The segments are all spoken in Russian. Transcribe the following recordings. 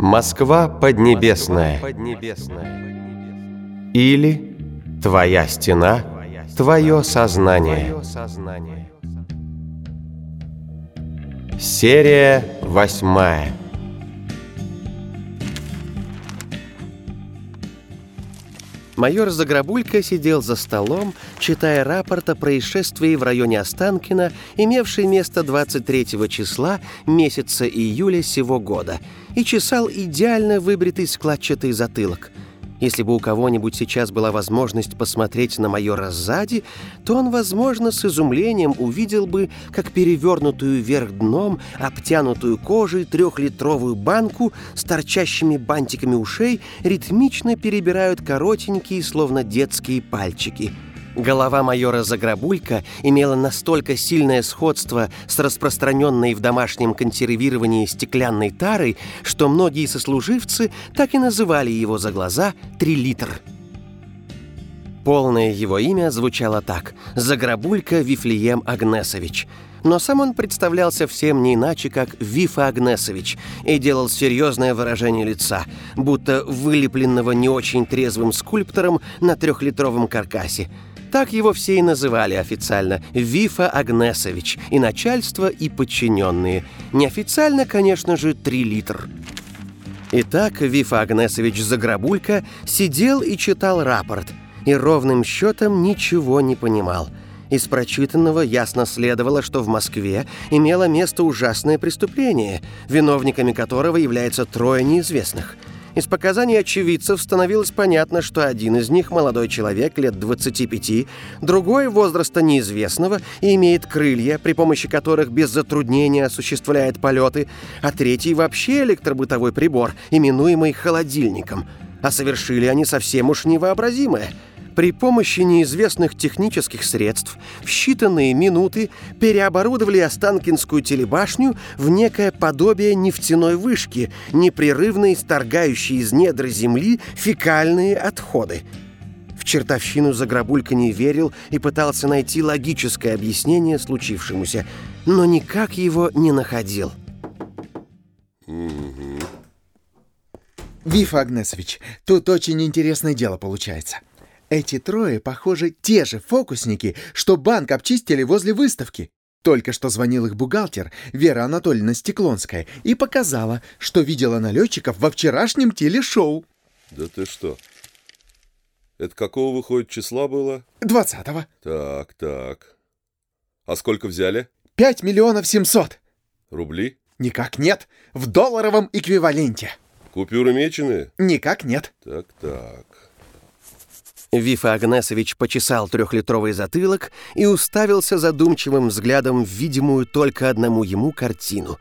Москва поднебесная. Или Твоя стена, Твое сознание. Серия восьмая. Майор Заграбулька сидел за столом, читая рапорт о происшествии в районе Останкина, имевший место 23 числа месяца июля сего года, и чесал идеально выбритый складчатый затылок – если бы у кого-нибудь сейчас была возможность посмотреть на майора сзади, то он, возможно, с изумлением увидел бы, как перевернутую вверх дном, обтянутую кожей трехлитровую банку с торчащими бантиками ушей ритмично перебирают коротенькие, словно детские пальчики – Голова майора Заграбулька имела настолько сильное сходство с распространенной в домашнем консервировании стеклянной тарой, что многие сослуживцы так и называли его за глаза «трилитр». Полное его имя звучало так – Заграбулька Вифлеем Агнесович. Но сам он представлялся всем не иначе, как Вифа Агнесович, и делал серьезное выражение лица, будто вылепленного не очень трезвым скульптором на трехлитровом каркасе – так его все и называли официально – Вифа Агнесович, и начальство, и подчиненные. Неофициально, конечно же, три литр. Итак, Вифа Агнесович Заграбулька сидел и читал рапорт, и ровным счетом ничего не понимал. Из прочитанного ясно следовало, что в Москве имело место ужасное преступление, виновниками которого являются трое неизвестных – из показаний очевидцев становилось понятно, что один из них – молодой человек лет 25, другой – возраста неизвестного и имеет крылья, при помощи которых без затруднения осуществляет полеты, а третий – вообще электробытовой прибор, именуемый холодильником. А совершили они совсем уж невообразимое – при помощи неизвестных технических средств в считанные минуты переоборудовали Останкинскую телебашню в некое подобие нефтяной вышки, непрерывно исторгающей из недр земли фекальные отходы. В чертовщину Заграбулька не верил и пытался найти логическое объяснение случившемуся, но никак его не находил. Виф Агнесович, тут очень интересное дело получается. Эти трое, похоже, те же фокусники, что банк обчистили возле выставки. Только что звонил их бухгалтер, Вера Анатольевна Стеклонская, и показала, что видела налетчиков во вчерашнем телешоу. Да ты что? Это какого, выходит, числа было? Двадцатого. Так, так. А сколько взяли? Пять миллионов семьсот. Рубли? Никак нет. В долларовом эквиваленте. Купюры меченые? Никак нет. Так, так. Вифа Агнесович почесал трехлитровый затылок и уставился задумчивым взглядом в видимую только одному ему картину.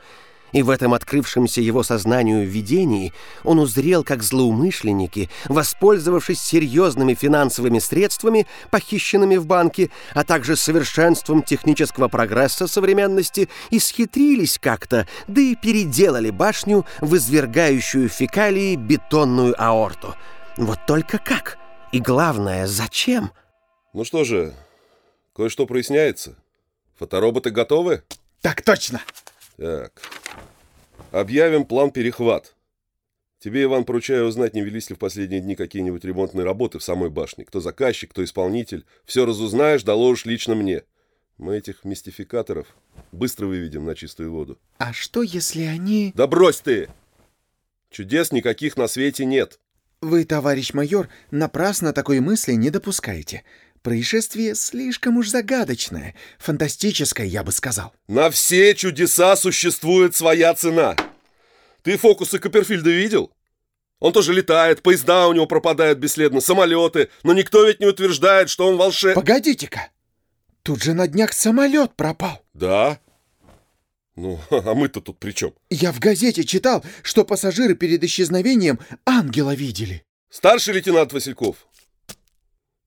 И в этом открывшемся его сознанию видении он узрел, как злоумышленники, воспользовавшись серьезными финансовыми средствами, похищенными в банке, а также совершенством технического прогресса современности, исхитрились как-то, да и переделали башню в извергающую фекалии бетонную аорту. Вот только как? И главное, зачем? Ну что же, кое-что проясняется. Фотороботы готовы? Так точно. Так. Объявим план перехват. Тебе, Иван, поручаю узнать, не велись ли в последние дни какие-нибудь ремонтные работы в самой башне. Кто заказчик, кто исполнитель. Все разузнаешь, доложишь лично мне. Мы этих мистификаторов быстро выведем на чистую воду. А что, если они... Да брось ты! Чудес никаких на свете нет. Вы, товарищ майор, напрасно такой мысли не допускаете. Происшествие слишком уж загадочное, фантастическое, я бы сказал. На все чудеса существует своя цена. Ты фокусы Копперфильда видел? Он тоже летает, поезда у него пропадают бесследно, самолеты, но никто ведь не утверждает, что он волшебник. Погодите-ка, тут же на днях самолет пропал. Да, ну, а мы-то тут при чем? Я в газете читал, что пассажиры перед исчезновением ангела видели. Старший лейтенант Васильков,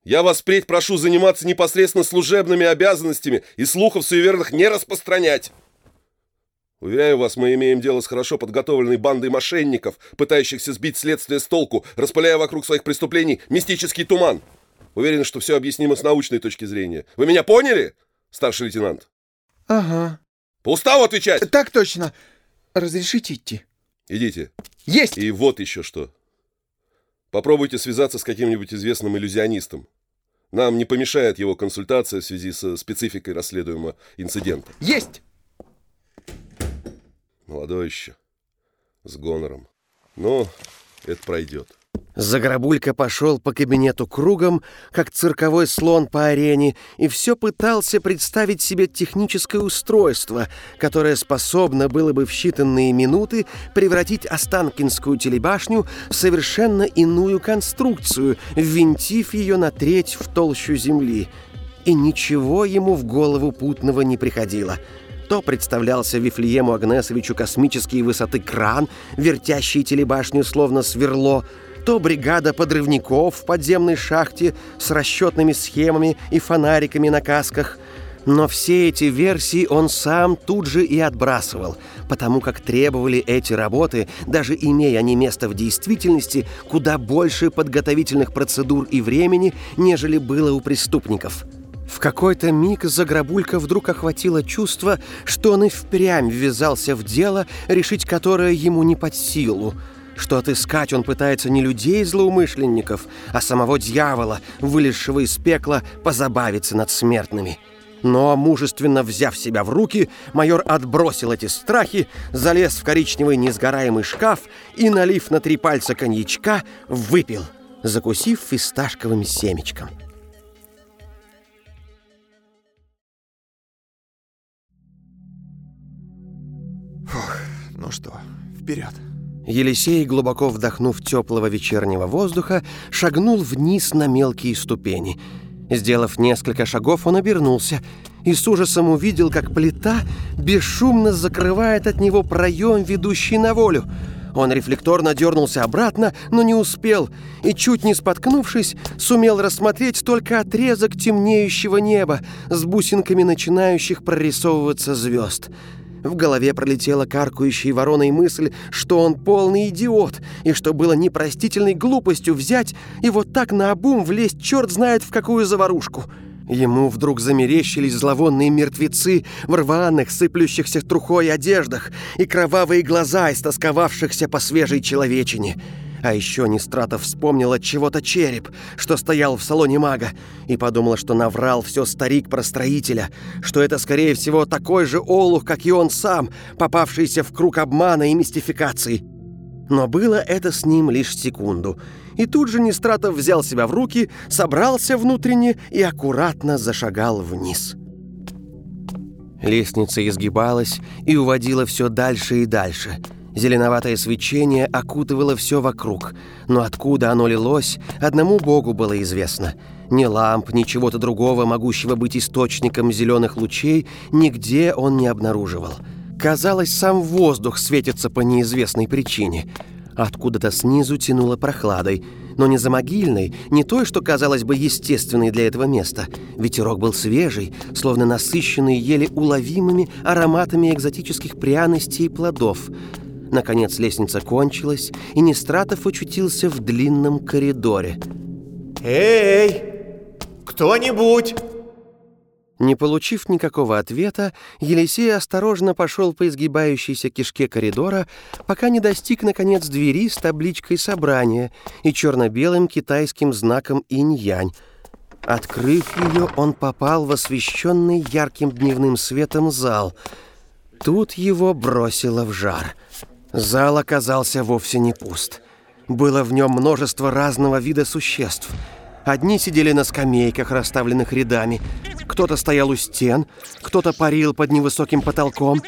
я вас впредь прошу заниматься непосредственно служебными обязанностями и слухов суеверных не распространять. Уверяю вас, мы имеем дело с хорошо подготовленной бандой мошенников, пытающихся сбить следствие с толку, распыляя вокруг своих преступлений мистический туман. Уверен, что все объяснимо с научной точки зрения. Вы меня поняли, старший лейтенант? Ага. По уставу отвечать! Так точно. Разрешите идти? Идите. Есть! И вот еще что. Попробуйте связаться с каким-нибудь известным иллюзионистом. Нам не помешает его консультация в связи со спецификой расследуемого инцидента. Есть! Молодой еще. С гонором. Но это пройдет. Заграбулька пошел по кабинету кругом, как цирковой слон по арене, и все пытался представить себе техническое устройство, которое способно было бы в считанные минуты превратить Останкинскую телебашню в совершенно иную конструкцию, ввинтив ее на треть в толщу земли. И ничего ему в голову путного не приходило — то представлялся Вифлеему Агнесовичу космические высоты кран, вертящий телебашню словно сверло, то бригада подрывников в подземной шахте с расчетными схемами и фонариками на касках. Но все эти версии он сам тут же и отбрасывал, потому как требовали эти работы, даже имея они место в действительности, куда больше подготовительных процедур и времени, нежели было у преступников. В какой-то миг Заграбулька вдруг охватило чувство, что он и впрямь ввязался в дело, решить которое ему не под силу – что отыскать он пытается не людей-злоумышленников, а самого дьявола, вылезшего из пекла, позабавиться над смертными. Но, мужественно взяв себя в руки, майор отбросил эти страхи, залез в коричневый несгораемый шкаф и, налив на три пальца коньячка, выпил, закусив фисташковым семечком. Фух, ну что, вперед. Елисей, глубоко вдохнув теплого вечернего воздуха, шагнул вниз на мелкие ступени. Сделав несколько шагов, он обернулся и с ужасом увидел, как плита бесшумно закрывает от него проем, ведущий на волю. Он рефлекторно дернулся обратно, но не успел, и, чуть не споткнувшись, сумел рассмотреть только отрезок темнеющего неба с бусинками начинающих прорисовываться звезд — в голове пролетела каркающая вороной мысль, что он полный идиот, и что было непростительной глупостью взять и вот так наобум влезть черт знает в какую заварушку. Ему вдруг замерещились зловонные мертвецы в рваных, сыплющихся трухой одеждах и кровавые глаза, истосковавшихся по свежей человечине. А еще Нестратов вспомнил от чего-то череп, что стоял в салоне мага, и подумал, что наврал все старик про строителя, что это, скорее всего, такой же олух, как и он сам, попавшийся в круг обмана и мистификации. Но было это с ним лишь секунду. И тут же Нестратов взял себя в руки, собрался внутренне и аккуратно зашагал вниз. Лестница изгибалась и уводила все дальше и дальше – Зеленоватое свечение окутывало все вокруг, но откуда оно лилось, одному богу было известно. Ни ламп, ни чего-то другого, могущего быть источником зеленых лучей, нигде он не обнаруживал. Казалось, сам воздух светится по неизвестной причине. Откуда-то снизу тянуло прохладой, но не за могильной, не той, что казалось бы естественной для этого места. Ветерок был свежий, словно насыщенный еле уловимыми ароматами экзотических пряностей и плодов – Наконец лестница кончилась, и Нестратов очутился в длинном коридоре. «Эй, кто-нибудь!» Не получив никакого ответа, Елисей осторожно пошел по изгибающейся кишке коридора, пока не достиг, наконец, двери с табличкой «Собрание» и черно-белым китайским знаком «Инь-Янь». Открыв ее, он попал в освещенный ярким дневным светом зал. Тут его бросило в жар — Зал оказался вовсе не пуст. Было в нем множество разного вида существ. Одни сидели на скамейках, расставленных рядами. Кто-то стоял у стен, кто-то парил под невысоким потолком.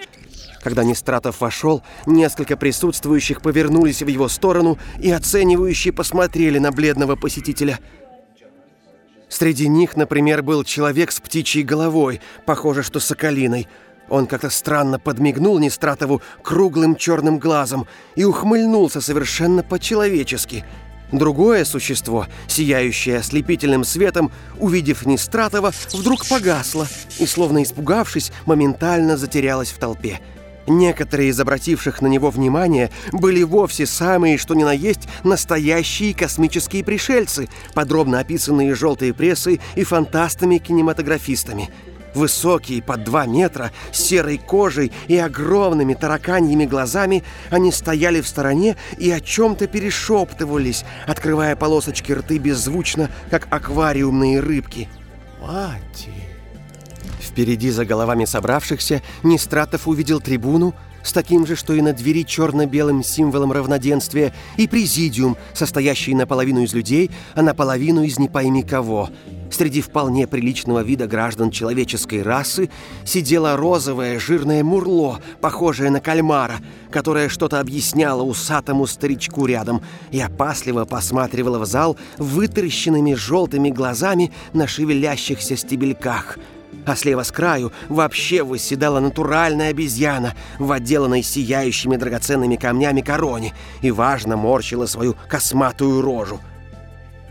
Когда Нестратов вошел, несколько присутствующих повернулись в его сторону и оценивающие посмотрели на бледного посетителя. Среди них, например, был человек с птичьей головой, похоже, что соколиной – он как-то странно подмигнул Нестратову круглым черным глазом и ухмыльнулся совершенно по-человечески. Другое существо, сияющее ослепительным светом, увидев Нестратова, вдруг погасло и, словно испугавшись, моментально затерялось в толпе. Некоторые из обративших на него внимание были вовсе самые, что ни на есть, настоящие космические пришельцы, подробно описанные желтой прессой и фантастами-кинематографистами – Высокие, под два метра, с серой кожей и огромными тараканьими глазами, они стояли в стороне и о чем-то перешептывались, открывая полосочки рты беззвучно, как аквариумные рыбки. Мати. Впереди за головами собравшихся Нестратов увидел трибуну с таким же, что и на двери черно-белым символом равноденствия, и президиум, состоящий наполовину из людей, а наполовину из не пойми кого. Среди вполне приличного вида граждан человеческой расы сидело розовое жирное мурло, похожее на кальмара, которое что-то объясняло усатому старичку рядом и опасливо посматривало в зал вытаращенными желтыми глазами на шевелящихся стебельках – а слева с краю вообще восседала натуральная обезьяна в отделанной сияющими драгоценными камнями короне и важно морщила свою косматую рожу.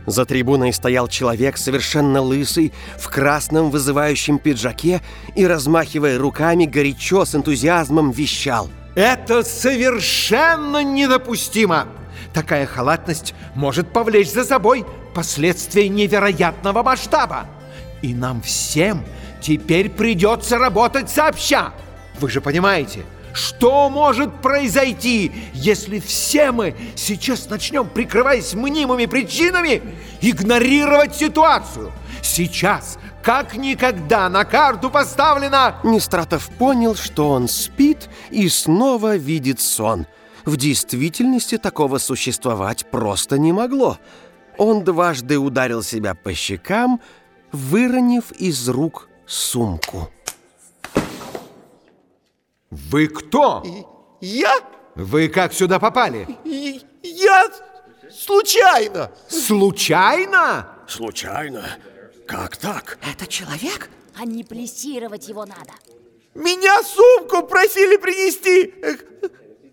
За трибуной стоял человек, совершенно лысый, в красном вызывающем пиджаке и, размахивая руками, горячо с энтузиазмом вещал. Это совершенно недопустимо! Такая халатность может повлечь за собой последствия невероятного масштаба. И нам всем теперь придется работать сообща. Вы же понимаете, что может произойти, если все мы сейчас начнем, прикрываясь мнимыми причинами, игнорировать ситуацию? Сейчас, как никогда, на карту поставлена... Нестратов понял, что он спит и снова видит сон. В действительности такого существовать просто не могло. Он дважды ударил себя по щекам, выронив из рук сумку. Вы кто? Я? Вы как сюда попали? Я случайно. Случайно? Случайно? Как так? Это человек? А не плессировать его надо. Меня сумку просили принести.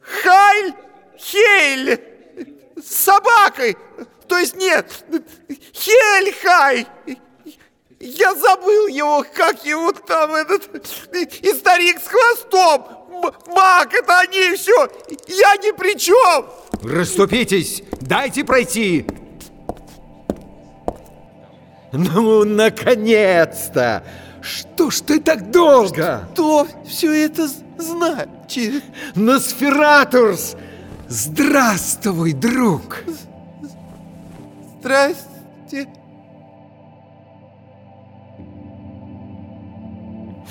Хайль Хейль с собакой. То есть нет, Хель Хай. Я забыл его, как его там этот... И старик с хвостом. Мак, это они все. Я ни при чем. Расступитесь, дайте пройти. Ну, наконец-то! Что ж ты так долго? Что все это значит? Носфературс! Здравствуй, друг! Здрасте.